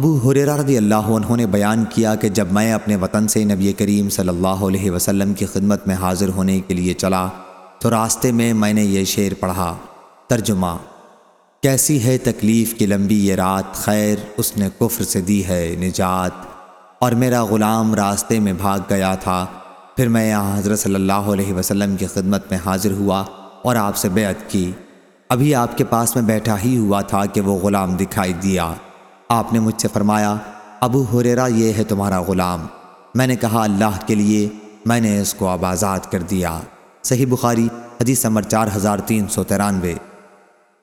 ابو حریرہ رضی اللہ عنہ نے بیان کیا کہ جب میں اپنے وطن سے نبی کریم صلی اللہ علیہ وسلم کی خدمت میں حاضر ہونے کے لیے چلا تو راستے میں میں نے یہ شعر پڑھا، ترجمہ، کیسی ہے تکلیف کی لمبی یہ رات، خیر اس نے کفر سے دی ہے نجات۔ اور میرا غلام راستے میں بھاگ گیا تھا، پھر میں یہاں حضرت صلی اللہ علیہ وسلم کی خدمت میں حاضر ہوا اور آپ سے بیعت کی۔ ابھی آپ کے پاس میں بیٹھا ہی ہوا تھا کہ وہ غلام دکھائی دیا۔ آپ نے مجھ سے فرمایا، ابو حریرہ یہ ہے تمہارا غلام۔ میں نے کہا، اللہ کے لیے میں نے اس کو اب آزاد کر دیا۔ صحیح بخاری، حدیث نمبر چار ہزار تین سو ترانوے۔